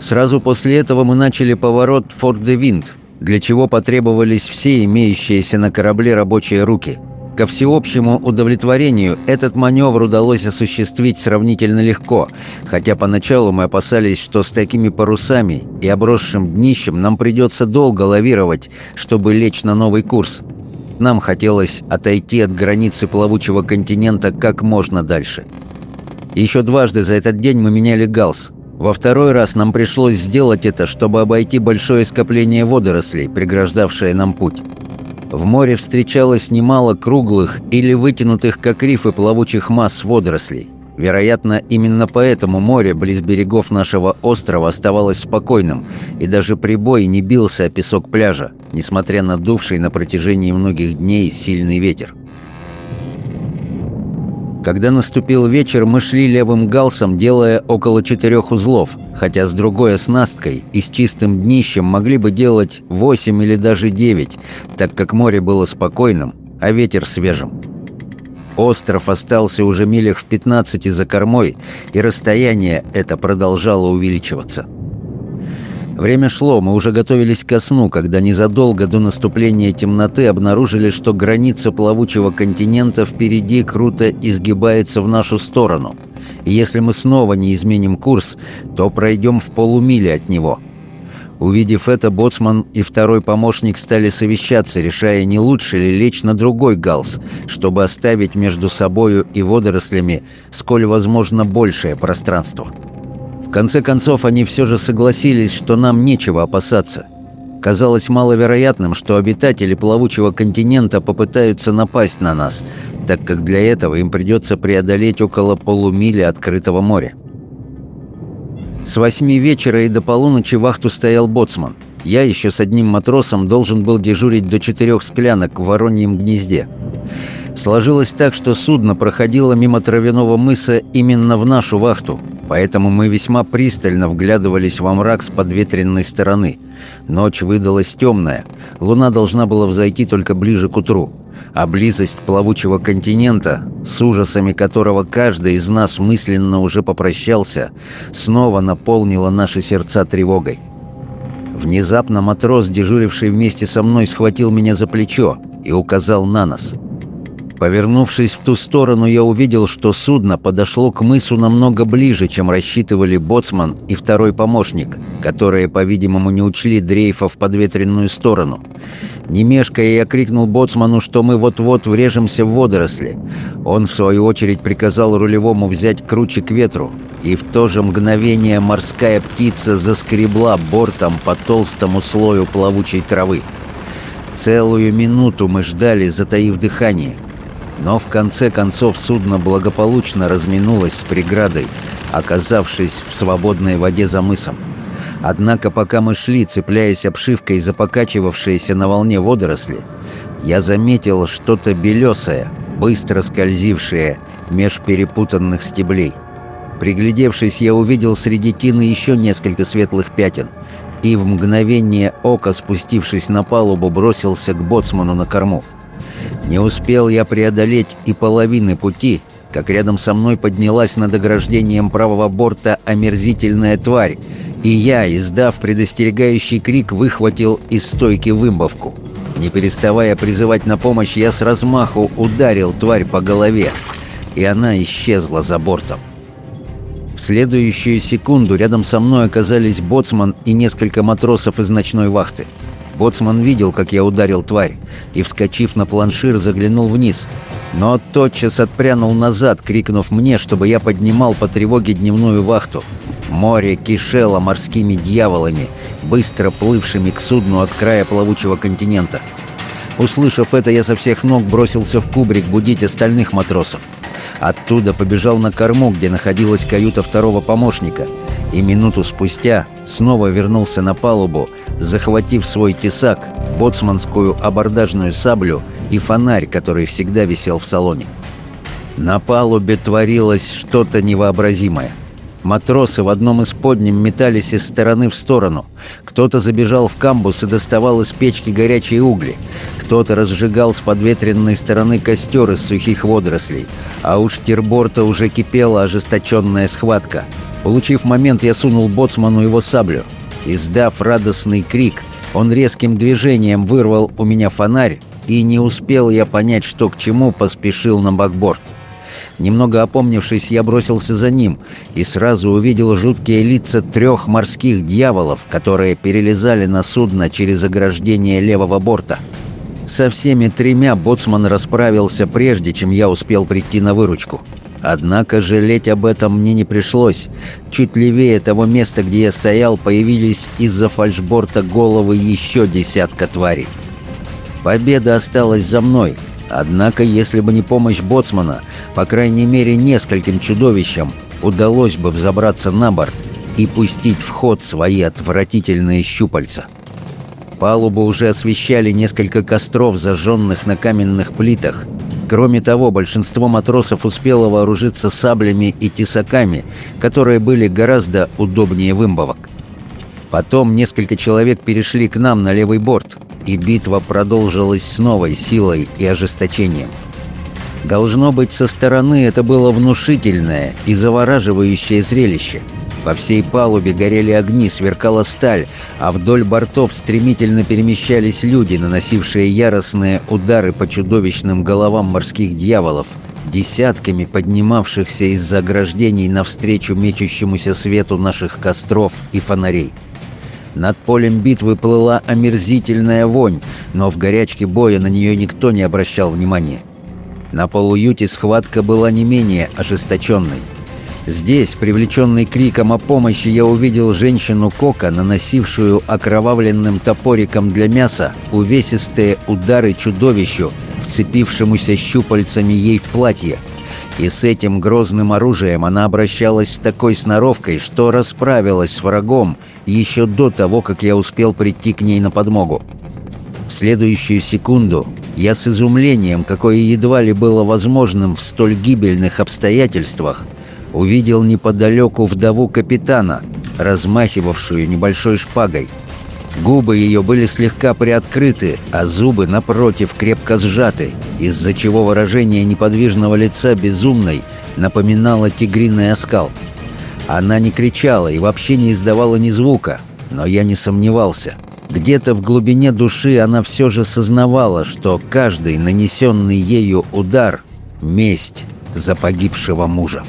Сразу после этого мы начали поворот «Форт де Винт», для чего потребовались все имеющиеся на корабле рабочие руки – Ко всеобщему удовлетворению этот маневр удалось осуществить сравнительно легко, хотя поначалу мы опасались, что с такими парусами и обросшим днищем нам придется долго лавировать, чтобы лечь на новый курс. Нам хотелось отойти от границы плавучего континента как можно дальше. Еще дважды за этот день мы меняли галс. Во второй раз нам пришлось сделать это, чтобы обойти большое скопление водорослей, преграждавшее нам путь. В море встречалось немало круглых или вытянутых, как рифы, плавучих масс водорослей. Вероятно, именно поэтому море близ берегов нашего острова оставалось спокойным, и даже прибой не бился о песок пляжа, несмотря на дувший на протяжении многих дней сильный ветер. Когда наступил вечер, мы шли левым галсом, делая около четырех узлов, хотя с другой оснасткой и с чистым днищем могли бы делать восемь или даже девять, так как море было спокойным, а ветер свежим. Остров остался уже милях в 15 за кормой, и расстояние это продолжало увеличиваться. Время шло, мы уже готовились ко сну, когда незадолго до наступления темноты обнаружили, что граница плавучего континента впереди круто изгибается в нашу сторону. И если мы снова не изменим курс, то пройдем в полумиле от него. Увидев это, боцман и второй помощник стали совещаться, решая, не лучше ли лечь на другой галс, чтобы оставить между собою и водорослями сколь возможно большее пространство. В конце концов, они все же согласились, что нам нечего опасаться. Казалось маловероятным, что обитатели плавучего континента попытаются напасть на нас, так как для этого им придется преодолеть около полумили открытого моря. С восьми вечера и до полуночи вахту стоял боцман. Я еще с одним матросом должен был дежурить до четырех склянок в Вороньем гнезде. Сложилось так, что судно проходило мимо травяного мыса именно в нашу вахту – поэтому мы весьма пристально вглядывались во мрак с подветренной стороны. Ночь выдалась темная, луна должна была взойти только ближе к утру, а близость плавучего континента, с ужасами которого каждый из нас мысленно уже попрощался, снова наполнила наши сердца тревогой. Внезапно матрос, дежуривший вместе со мной, схватил меня за плечо и указал на нас – Повернувшись в ту сторону, я увидел, что судно подошло к мысу намного ближе, чем рассчитывали боцман и второй помощник, которые, по-видимому, не учли дрейфа в подветренную сторону. Не мешкая, я крикнул боцману, что мы вот-вот врежемся в водоросли. Он, в свою очередь, приказал рулевому взять круче к ветру, и в то же мгновение морская птица заскребла бортом по толстому слою плавучей травы. Целую минуту мы ждали, затаив дыхание — но в конце концов судно благополучно разминулось с преградой, оказавшись в свободной воде за мысом. Однако пока мы шли, цепляясь обшивкой за покачивавшиеся на волне водоросли, я заметил что-то белесое, быстро скользившее меж перепутанных стеблей. Приглядевшись, я увидел среди тины еще несколько светлых пятен, и в мгновение ока, спустившись на палубу, бросился к боцману на корму. Не успел я преодолеть и половины пути, как рядом со мной поднялась над ограждением правого борта омерзительная тварь, и я, издав предостерегающий крик, выхватил из стойки вымбовку. Не переставая призывать на помощь, я с размаху ударил тварь по голове, и она исчезла за бортом. В следующую секунду рядом со мной оказались боцман и несколько матросов из ночной вахты. Боцман видел, как я ударил тварь, и, вскочив на планшир, заглянул вниз. Но тотчас отпрянул назад, крикнув мне, чтобы я поднимал по тревоге дневную вахту. Море кишело морскими дьяволами, быстро плывшими к судну от края плавучего континента. Услышав это, я со всех ног бросился в кубрик будить остальных матросов. Оттуда побежал на корму, где находилась каюта второго помощника — и минуту спустя снова вернулся на палубу, захватив свой тесак, боцманскую абордажную саблю и фонарь, который всегда висел в салоне. На палубе творилось что-то невообразимое. Матросы в одном из подним метались из стороны в сторону. Кто-то забежал в камбус и доставал из печки горячие угли. Кто-то разжигал с подветренной стороны костер из сухих водорослей. А у штирборта уже кипела ожесточенная схватка – Получив момент, я сунул боцману его саблю. Издав радостный крик, он резким движением вырвал у меня фонарь, и не успел я понять, что к чему, поспешил на бакборд. Немного опомнившись, я бросился за ним и сразу увидел жуткие лица трех морских дьяволов, которые перелезали на судно через ограждение левого борта. Со всеми тремя боцман расправился, прежде чем я успел прийти на выручку. Однако жалеть об этом мне не пришлось. Чуть левее того места, где я стоял, появились из-за фальшборта головы еще десятка тварей. Победа осталась за мной. Однако, если бы не помощь боцмана, по крайней мере нескольким чудовищам удалось бы взобраться на борт и пустить в ход свои отвратительные щупальца. Палубу уже освещали несколько костров, зажженных на каменных плитах – Кроме того, большинство матросов успело вооружиться саблями и тесаками, которые были гораздо удобнее вымбовок. Потом несколько человек перешли к нам на левый борт, и битва продолжилась с новой силой и ожесточением. Должно быть, со стороны это было внушительное и завораживающее зрелище – по всей палубе горели огни, сверкала сталь, а вдоль бортов стремительно перемещались люди, наносившие яростные удары по чудовищным головам морских дьяволов, десятками поднимавшихся из заграждений навстречу мечущемуся свету наших костров и фонарей. Над полем битвы плыла омерзительная вонь, но в горячке боя на нее никто не обращал внимания. На полуюте схватка была не менее ожесточенной – Здесь, привлеченный криком о помощи, я увидел женщину Кока, наносившую окровавленным топориком для мяса увесистые удары чудовищу, вцепившемуся щупальцами ей в платье. И с этим грозным оружием она обращалась с такой сноровкой, что расправилась с врагом еще до того, как я успел прийти к ней на подмогу. В следующую секунду я с изумлением, какое едва ли было возможным в столь гибельных обстоятельствах, увидел неподалеку вдову капитана, размахивавшую небольшой шпагой. Губы ее были слегка приоткрыты, а зубы, напротив, крепко сжаты, из-за чего выражение неподвижного лица безумной напоминало тигриный оскал. Она не кричала и вообще не издавала ни звука, но я не сомневался. Где-то в глубине души она все же сознавала, что каждый нанесенный ею удар – месть за погибшего мужа.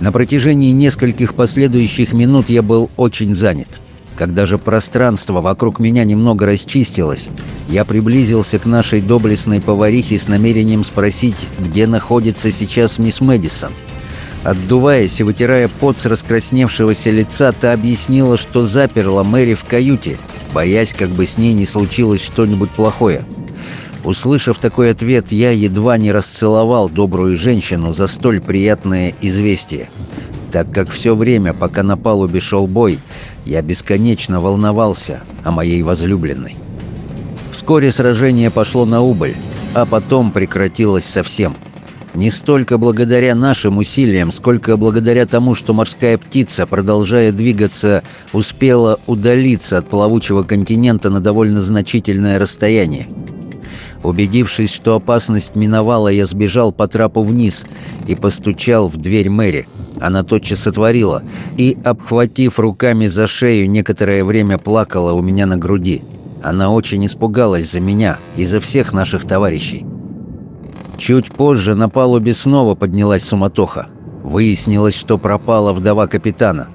На протяжении нескольких последующих минут я был очень занят. Когда же пространство вокруг меня немного расчистилось, я приблизился к нашей доблестной поварихе с намерением спросить, где находится сейчас мисс Мэдисон. Отдуваясь и вытирая пот с раскрасневшегося лица, та объяснила, что заперла Мэри в каюте, боясь, как бы с ней не случилось что-нибудь плохое. Услышав такой ответ, я едва не расцеловал добрую женщину за столь приятное известие. Так как все время, пока на палубе шел бой, я бесконечно волновался о моей возлюбленной. Вскоре сражение пошло на убыль, а потом прекратилось совсем. Не столько благодаря нашим усилиям, сколько благодаря тому, что морская птица, продолжая двигаться, успела удалиться от плавучего континента на довольно значительное расстояние – Убедившись, что опасность миновала, я сбежал по трапу вниз и постучал в дверь Мэри. Она тотчас отворила и, обхватив руками за шею, некоторое время плакала у меня на груди. Она очень испугалась за меня и за всех наших товарищей. Чуть позже на палубе снова поднялась суматоха. Выяснилось, что пропала вдова капитана.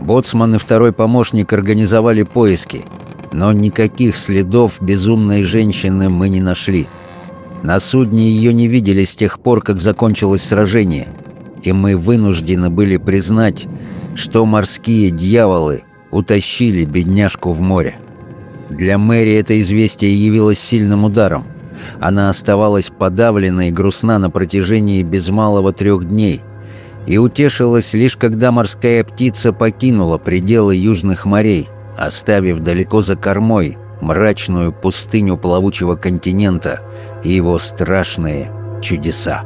Боцман и второй помощник организовали поиски, но никаких следов безумной женщины мы не нашли. На судне ее не видели с тех пор, как закончилось сражение, и мы вынуждены были признать, что морские дьяволы утащили бедняжку в море. Для Мэри это известие явилось сильным ударом. Она оставалась подавлена и грустна на протяжении без малого трех дней и утешилась лишь когда морская птица покинула пределы южных морей – оставив далеко за кормой мрачную пустыню плавучего континента и его страшные чудеса.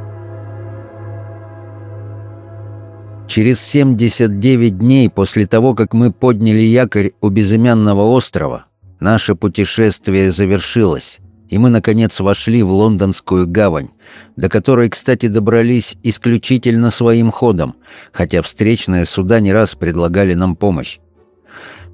Через 79 дней после того, как мы подняли якорь у безымянного острова, наше путешествие завершилось, и мы, наконец, вошли в лондонскую гавань, до которой, кстати, добрались исключительно своим ходом, хотя встречные суда не раз предлагали нам помощь.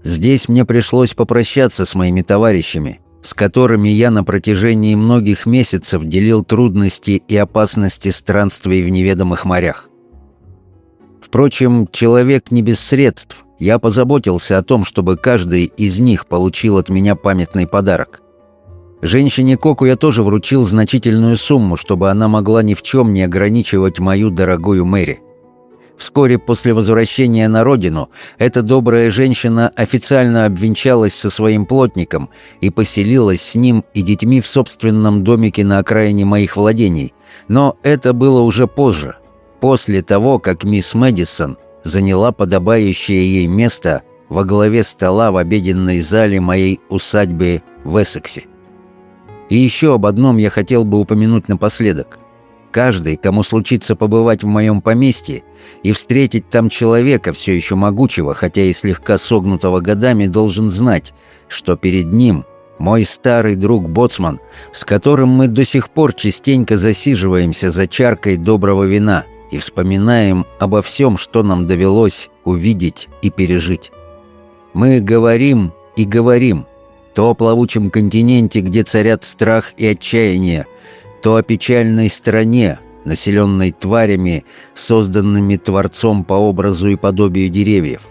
Здесь мне пришлось попрощаться с моими товарищами, с которыми я на протяжении многих месяцев делил трудности и опасности странствий в неведомых морях. Впрочем, человек не без средств, я позаботился о том, чтобы каждый из них получил от меня памятный подарок. Женщине Коку я тоже вручил значительную сумму, чтобы она могла ни в чем не ограничивать мою дорогую Мэри. Вскоре после возвращения на родину эта добрая женщина официально обвенчалась со своим плотником и поселилась с ним и детьми в собственном домике на окраине моих владений. Но это было уже позже, после того, как мисс Мэдисон заняла подобающее ей место во главе стола в обеденной зале моей усадьбы в Эссексе. И еще об одном я хотел бы упомянуть напоследок – Каждый, кому случится побывать в моем поместье и встретить там человека, все еще могучего, хотя и слегка согнутого годами, должен знать, что перед ним мой старый друг Боцман, с которым мы до сих пор частенько засиживаемся за чаркой доброго вина и вспоминаем обо всем, что нам довелось увидеть и пережить. Мы говорим и говорим, то о плавучем континенте, где царят страх и отчаяние, то о печальной стране, населенной тварями, созданными Творцом по образу и подобию деревьев.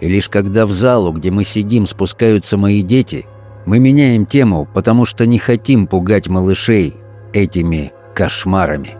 И лишь когда в залу, где мы сидим, спускаются мои дети, мы меняем тему, потому что не хотим пугать малышей этими кошмарами.